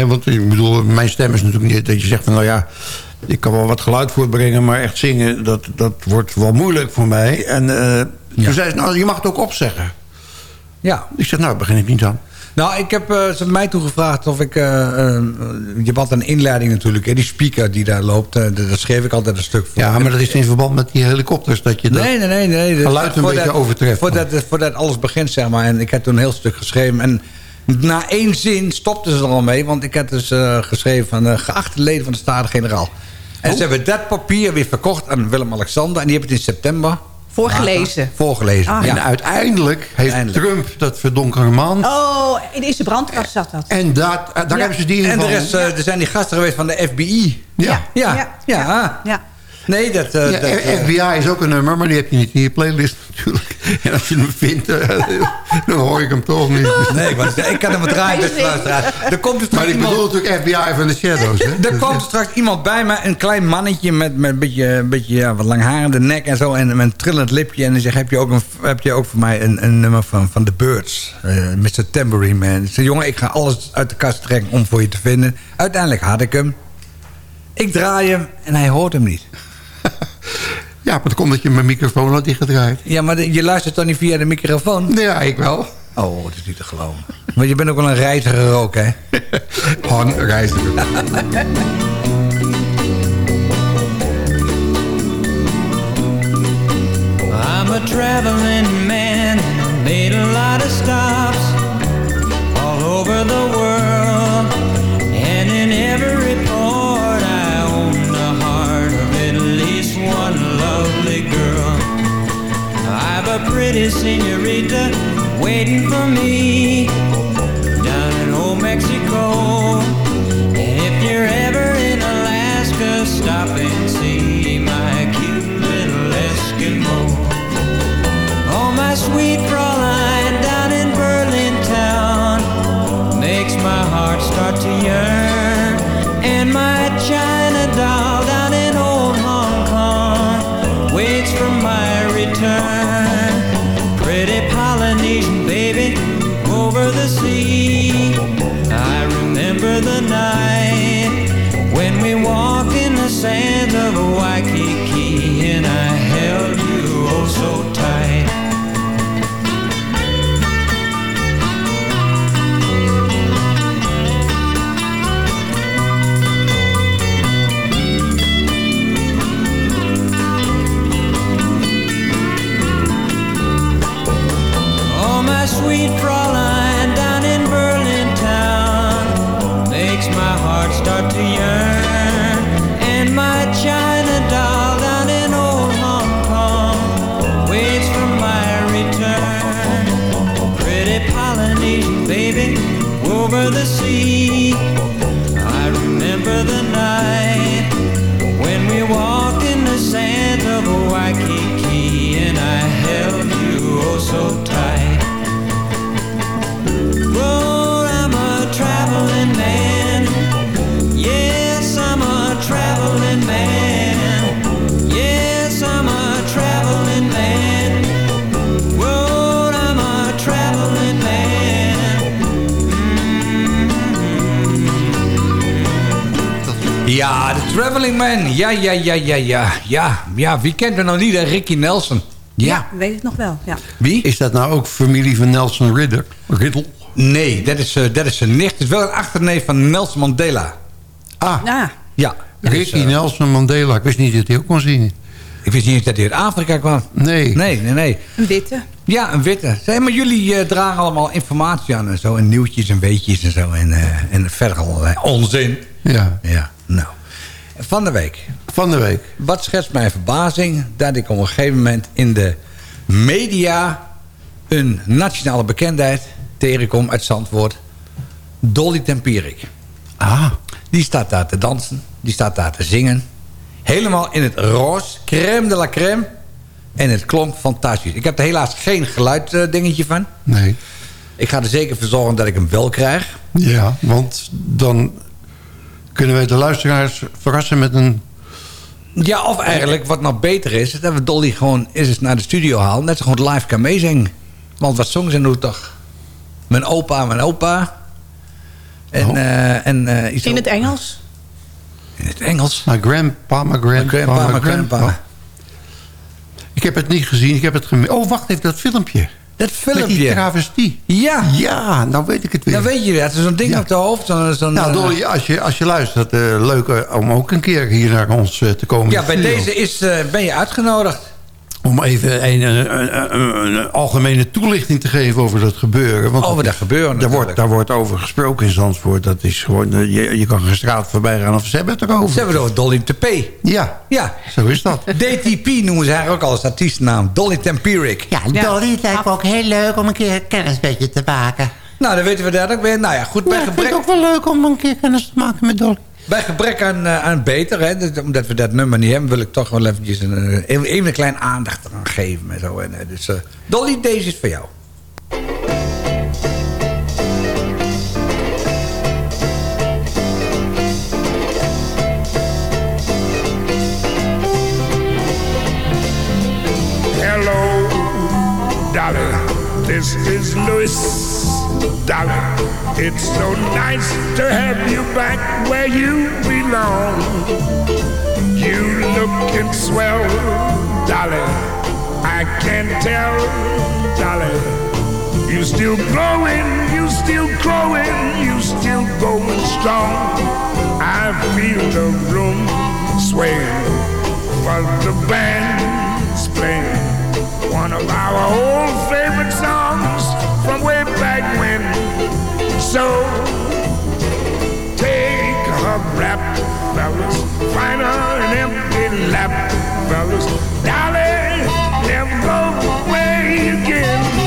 Want ik bedoel, mijn stem is natuurlijk niet dat je zegt van... nou ja, ik kan wel wat geluid voortbrengen... maar echt zingen, dat, dat wordt wel moeilijk voor mij. En eh, toen zei ze, nou, je mag het ook opzeggen. Ja. Ik zeg, nou, daar begin ik niet aan. Nou, ik heb, eh, ze hebben mij toegevraagd of ik... eh, eh, je altijd een inleiding natuurlijk. Hè, die speaker die daar loopt, daar schreef ik altijd een stuk voor. Ja, maar dat is in verband met die helikopters... dat je dat Nee, nee, nee. nee. Geluid een beetje overtreft. Voordat, voordat alles begint, zeg maar. En ik heb toen een heel stuk geschreven. En na één zin stopten ze er al mee. Want ik had dus geschreven van... geachte leden van de Staten-Generaal. En Oh. ze hebben dat papier weer verkocht aan Willem-Alexander. En die hebben het in september... Voorgelezen. Voorgelezen, Ah. ja. En uiteindelijk heeft Uiteindelijk. Trump dat verdonkere man... Oh, in deze brandkast zat dat. En dat, daar Ja. hebben ze die in En er, van- is, eh, er zijn die gasten geweest van de FBI. Ja. Ja, Ja. ja. Nee, dat... eh, Ja, dat, eh, FBI is ook een nummer, maar die heb je niet in je playlist natuurlijk. En als je hem vindt, eh, dan hoor ik hem toch niet. nee, zeggen, ik kan hem draaien, beste luisteraar. Er komt dus Maar ik iemand... bedoel natuurlijk FBI van de Shadows. Hè? Er kwam straks iemand bij me, een klein mannetje met, met een beetje, een beetje ja, wat langharende nek en zo. En met een trillend lipje. En die zegt, heb je ook, een, heb je ook voor mij een, een nummer van, van The Birds? Eh, Mr. Tambourine Man. Ik zei, jongen, ik ga alles uit de kast trekken om voor je te vinden. Uiteindelijk had ik hem. Ik draai hem en hij hoort hem niet. Ja, maar het komt dat je mijn microfoon had dichtgedraaid. Ja, maar de- je luistert toch niet via de microfoon? Ja, ik wel. Oh, dat is niet te geloven. Maar je bent ook wel een reiziger ook, hè? Han reiziger. I'm a traveling man, made a lot of stops all over the world. Pretty senorita waiting for me same Pretty baby over the sea. I remember the night when we walked in the sands of Waikiki and I held you oh so tight. Well, Ja, de Traveling Man. Ja, ja, ja, ja, ja. Ja, ja wie kent me nou niet, hè? Ricky Nelson. Ja. weet ik nog wel, ja. Wie? Is dat nou ook familie van Nelson Ridder? Riddle? Nee, dat is, eh, dat is zijn nicht. Het is wel een achterneef van Nelson Mandela. Ah, Ja, Ja. is, Ricky eh, Nelson Mandela. Ik wist niet dat hij ook kon zien. Ik wist niet eens dat hij uit Afrika kwam. Nee. Nee, nee, nee. een witte. Ja, een witte. Zeg, maar jullie eh, dragen allemaal informatie aan en zo. En nieuwtjes en weetjes en zo. En, eh, en verder allerlei onzin. Ja. Ja, nou. Van de week. Van de week. Wat schetst mijn verbazing dat ik op een gegeven moment in de media een nationale bekendheid tegenkom uit Zandvoort. Dolly Tempierik. Ah. Die staat daar te dansen. Die staat daar te zingen. Helemaal in het roze. Crème de la crème. En het klonk fantastisch. Ik heb er helaas geen geluiddingetje van. Nee. Ik ga er zeker voor zorgen dat ik hem wel krijg. Ja, want dan kunnen wij de luisteraars verrassen met een... Ja, of eigenlijk wat nog beter is... dat we Dolly gewoon eens eens naar de studio halen... dat ze gewoon live kan meezingen. Want wat zong ze nu toch? Mijn opa, mijn opa. En, Oh. eh, en, eh, iets In het Engels. In het Engels. My grandpa, my grandpa, Mijn grandpa, my mijn grandpa. grandpa. Ik heb het niet gezien, ik heb het gemist. Oh, wacht even, dat filmpje. Dat Met die filmpje. travestie. Ja. Ja, nou weet ik het weer. Dan weet je dat. Zo'n ding Ja. op de hoofd. Zo'n, zo'n, nou, eh, als je, als je luistert, eh, leuk eh, om ook een keer hier naar ons te komen. ja, bij deze is, ben je uitgenodigd. Om even een, een, een, een- een algemene toelichting te geven over dat gebeuren. Want Over dat gebeuren Daar wordt, daar wordt over gesproken in Zandvoort. Dat is gewoon, eh, je, je kan geen straat voorbij gaan of ze hebben het erover. Ze hebben het over Dolly T.P. Ja, Ja. zo is dat. DTP noemen ze haar ook al als artiestennaam. Dolly Tempierik. Ja, Dolly, lijkt me ook heel leuk om een keer kennis met je te maken. Nou, dan weten we dat ook weer. Nou ja, goed. Bij, Ja, ik vind het gebrek, ook wel leuk om een keer kennis te maken met Dolly. Bij gebrek aan, eh, aan beter, hè, omdat we dat nummer niet hebben... wil ik toch wel eventjes een, eh, even, een klein aandacht eraan geven. En zo. En, eh, dus, eh, Dolly, deze is voor jou. Hello, Dolly. This is Louis. Dolly, it's so nice to have you back where you belong. You looking swell, Dolly. I can tell, Dolly. You still growing, you still growing, you still going strong. I feel the room swaying while the band's playing one of our old favorite So take a rap, fellas, find her an empty lap, fellas. Dolly, never go away again.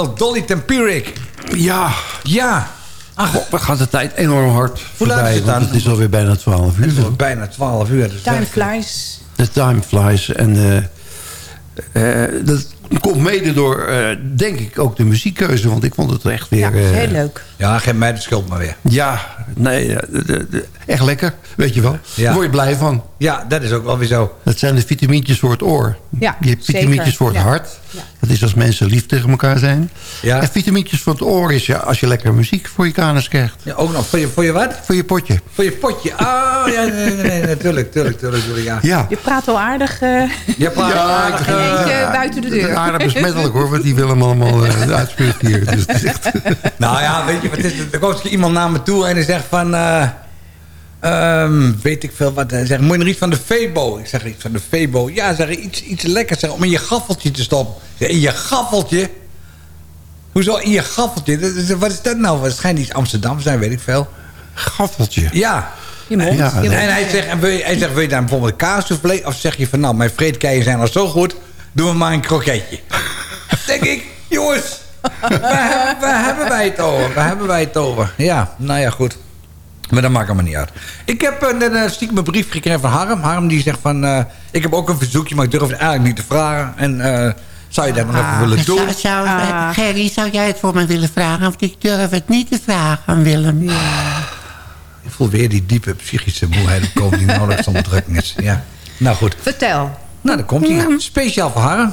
Oftewel Dolly Tempiric. Ja. Ja. Ach, wat gaat de tijd enorm hard Hoe laat voorbij, is het dan? Het is alweer bijna 12 uur. Het wordt bijna 12 uur. Dus Time flies. De time flies. En eh, eh, dat komt mede door, eh, denk ik, ook de muziekkeuze. Want ik vond het echt weer... Ja, heel leuk. Ja, geef mij de schuld maar weer. Ja, nee, de- de- de- echt lekker, weet je wel. Ja. Daar word je blij van. Ja, dat is ook wel weer zo. Dat zijn de vitamintjes voor het oor. Ja, je hebt vitamintjes voor het Ja. hart. Dat is als mensen lief tegen elkaar zijn. Ja. En vitamintjes voor het oor is ja, als je lekker muziek voor je kanus krijgt. Ja, ook nog. Voor je, voor je wat? Voor je potje. Voor je potje. Ah, ja, nee, nee, nee, nee, natuurlijk, tuurlijk, tuurlijk, tuurlijk, ja. Ja. Je praat al aardig. eh Je praat aardig, eentje buiten de deur. Aardig besmettelijk hoor, wat die Willem allemaal uh, hier. Dus. Nou ja, weet je wat is het? Er komt iemand naar me toe en die zegt van... eh, ehm, weet ik veel wat. Hij zegt, moet je nog iets van de Febo? Ik zeg, iets van de Febo? Ja, zeg iets, iets lekkers zeg, om in je gaffeltje te stoppen. Zeg, in je gaffeltje? Hoezo in je gaffeltje? Dat Wat is dat nou? Schijnt iets Amsterdam te zijn, weet ik veel. Gaffeltje? Ja. Je mond. Ja, je mond. En hij zegt, en wil je, hij zegt, wil je daar bijvoorbeeld kaassoufflé? Of zeg je van, nou, mijn vreedkeien zijn al zo goed. Doen we maar een kroketje. denk ik, jongens, waar, hebben- waar hebben wij het over? Waar hebben wij het over? Ja, nou ja, goed. Maar dat maakt allemaal niet uit. Ik heb uh, net een stiekem een brief gekregen van Harm. Harm die zegt van... eh, ik heb ook een verzoekje, maar ik durf het eigenlijk niet te vragen. En eh, zou je dat nog even willen doen? Zou, zou, Ah. Gerry, zou jij het voor me willen vragen? Want ik durf het niet te vragen, Willem. Ik voel weer die diepe psychische moeheid opkomen... die nauwelijks onderdrukking is. Ja. Nou goed. Vertel. Nou, dan komt hij. Speciaal voor Harm.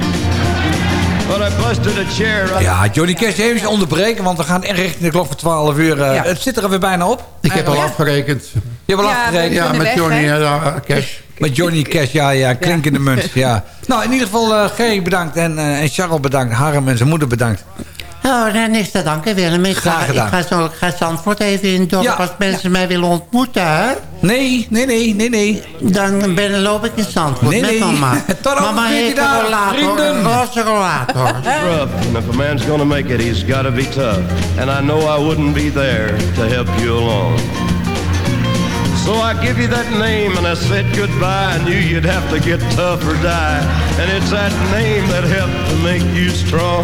Ja, Johnny Cash even onderbreken, want we gaan echt richting de klok voor 12 uur. eh, Ja. Het zit er weer bijna op. Ik heb al Ja. afgerekend. Je hebt al Ja, afgerekend. Ja, met weg, Johnny eh, Cash. Met Johnny Cash, ja, ja, klinkende munt. Ja. Nou, in ieder geval eh Gerry bedankt en, eh, en Charles bedankt. Harm en zijn moeder bedankt. Oh, dan is dat dank, hè, Willem. Ik Graag ga, gedaan. ik ga, zo, ik ga Zandvoort even in het dorp Ja. als mensen mij willen ontmoeten, hè? Nee, nee, nee, nee, nee. Dan ben, loop ik in Zandvoort Nee, met nee. mama. Tot mama 14 heeft een rollator, vrienden. een roze rollator. if a man's gonna make it, he's gotta be tough. And I know I wouldn't be there to help you along. So I give you that name and I said goodbye. I knew you'd have to get tough or die. And it's that name that helped to make you strong.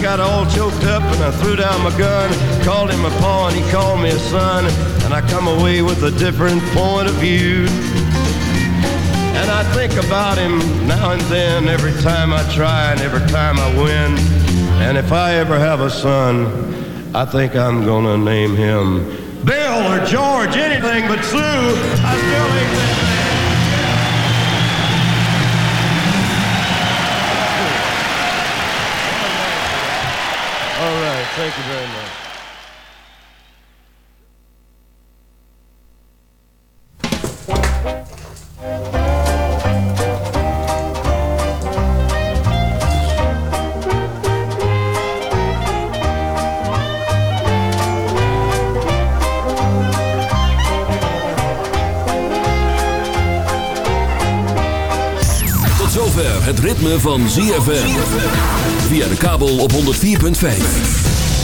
got all choked up and I threw down my gun, called him a paw and he called me a son, and I come away with a different point of view. And I think about him now and then, every time I try and every time I win. And if I ever have a son, I think I'm gonna name him Bill or George, anything but Sue. I still ain't that thank you very much. Het ritme van ZFM. Via de kabel op 104.5.